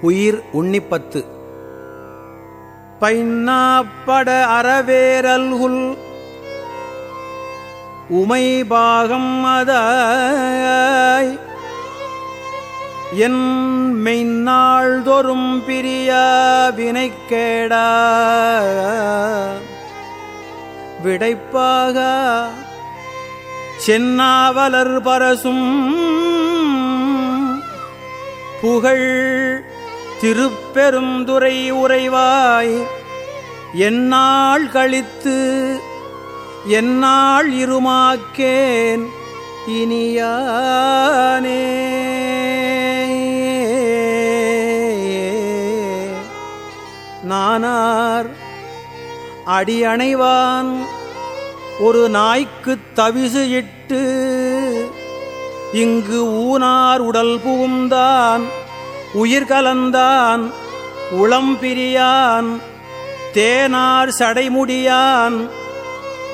உயிர் உன்னிப்பத்து. பைன்னாப்பட அறவேரல்குல் உமைபாகம் அதாய். என் மெய்நாள்தொறும் பிரியா வினைக்கேடா. விடைப்பாக சென்னாவலர் பரசும் புகழ் திருப்பெருந்துரை உறைவாய். என்னால் கழித்து என்னால் இருமாக்கேன் இனியானே. நானார் அடியணைவான் ஒரு நாய்க்குத் தவிசு இட்டு இங்கு ஊனார் உடல் புகுந்தான். உயிர் கலந்தான் உளம்பிரியான் தேனார் சடைமுடியான்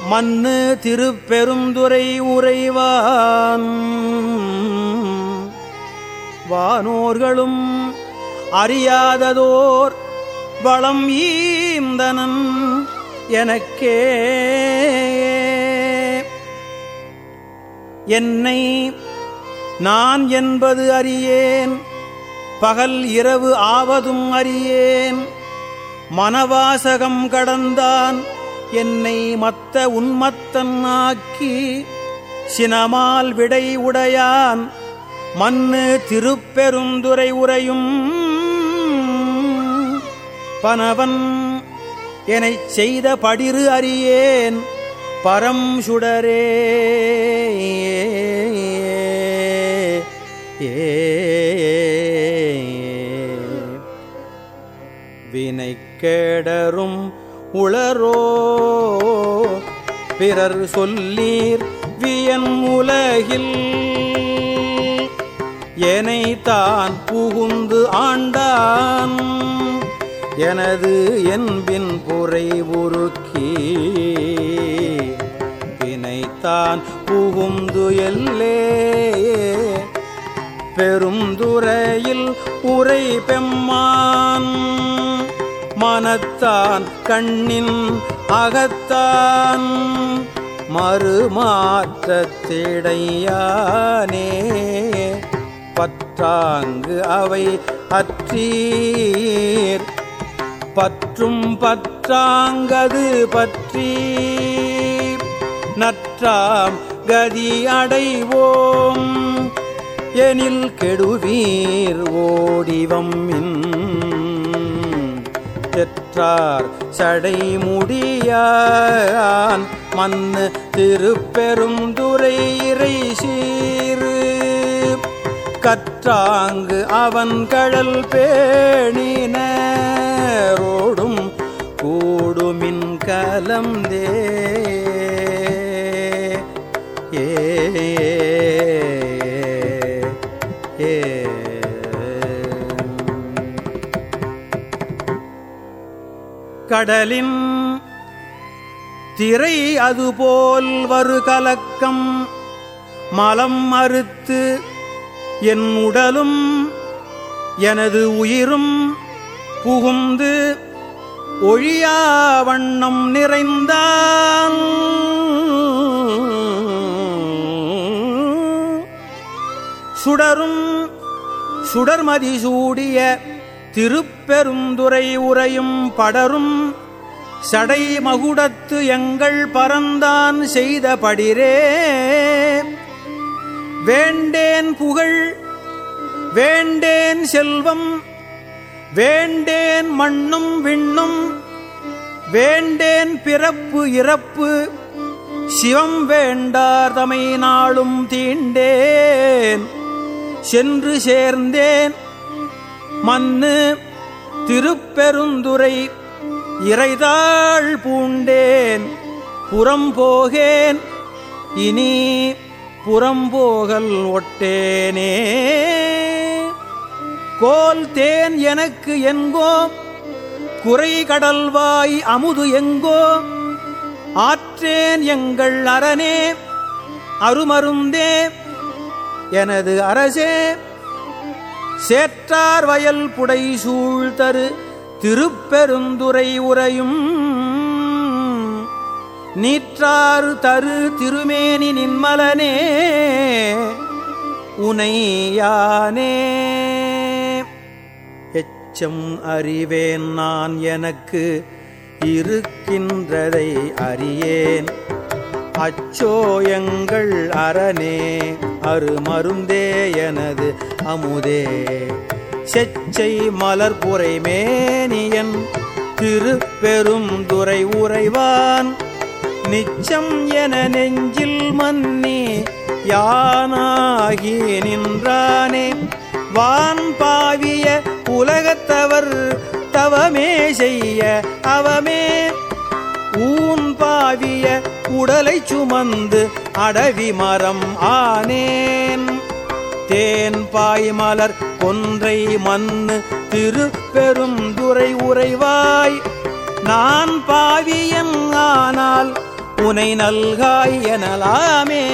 மண்ணு திருப்பெருந்துரை உறைவான். வானோர்களும் அறியாததோர் வளம் ஈந்தனன் எனக்கே. என்னை நான் என்பது அறியேன் பகல் இரவு ஆவதும் அறியேன். மனவாசகம் கடந்தான் என்னை மத்த உன்மத்தன் ஆக்கி. சினமால் விடை உடையான் மண்ணு திருப்பெருந்துரை உரையும் பனவன் எனச் செய்த படிறு அறியேன். பரம் சுடரே ஏ வினை கேடரும் உளரோ? பிறர் சொல்லீர் வியன் உலகில். எனை தான் புகுந்து ஆண்டான். எனது என்பின் புரை உருக்கி. வினைத்தான் புகுந்து எல்லே. பெருந்துறையில் உரை பெம்மான். மனத்தான் கண்ணின் அகத்தான். மறுமாற்றத்திடையானே. பற்றாங்கு அவை அற்றீர். பற்றும் பற்றாங்கது பற்றி நற்றாம் கதி அடைவோம். எனில் கெடுவீர் ஓடிவம் இன் பெற்றார். சடைமுடியான் மண்ணு திருப்பெருந்துரை இறை சீரு கற்றாங்கு அவன் கடல் பேணினரோடும் கூடுமின் கலந்தே கடலின் திரை அதுபோல் வரு கலக்கம். மலம் மறுத்து என் உடலும் எனது உயிரும் புகுந்து ஒழியா வண்ணம் நிறைந்தான் சுடரும் சுடர்மதி சூடிய திருப்பெருந்துரை உரையும் படரும் சடை மகுடத்து எங்கள் பரந்தான் செய்த படிரே. வேண்டேன் புகழ் வேண்டேன் செல்வம் வேண்டேன் மண்ணும் விண்ணும் வேண்டேன் பிறப்பு இறப்பு சிவம் வேண்டார் தமை நாளும் தீண்டேன் சென்று சேர்ந்தேன். மண்ணு திருப்பெருந்துரை இறைதாள் பூண்டேன் புறம்போகேன் இனி புறம்போகல் ஒட்டேனே. கோல் தேன் எனக்கு எங்கோ குறை கடல்வாய் அமுது எங்கோ ஆற்றேன் எங்கள் அரணே அருமருந்தே எனது அரசே சேற்றார் வயல் புடை சூழ்தரு திருப்பெருந்துரை உரையும் நீற்றாறு தரு திருமேனி நின்மலனே உனையானே. எச்சம் அறிவேன் நான் எனக்கு இருக்கின்றதை அறியேன். அச்சோயங்கள் அரணே அருமருந்தே எனது அமுதே. செச்சை மலர் மேனியன் திருப்பெரும் துறை உறைவான். நிச்சம் என நெஞ்சில் மன்னி யானாகி நின்றானே. வான் பாவிய உலகத்தவர் தவமே செய்ய அவமே. ஊன் பாவிய உடலை சுமந்து அடவி மரம் ஆனேன். தேன் பாய் மலர் கொன்றை மண்ணு திருப்பெரும் துறை உறைவாய். நான் பாவியன் ஆனால் உனை நல்காய் எனலாமே.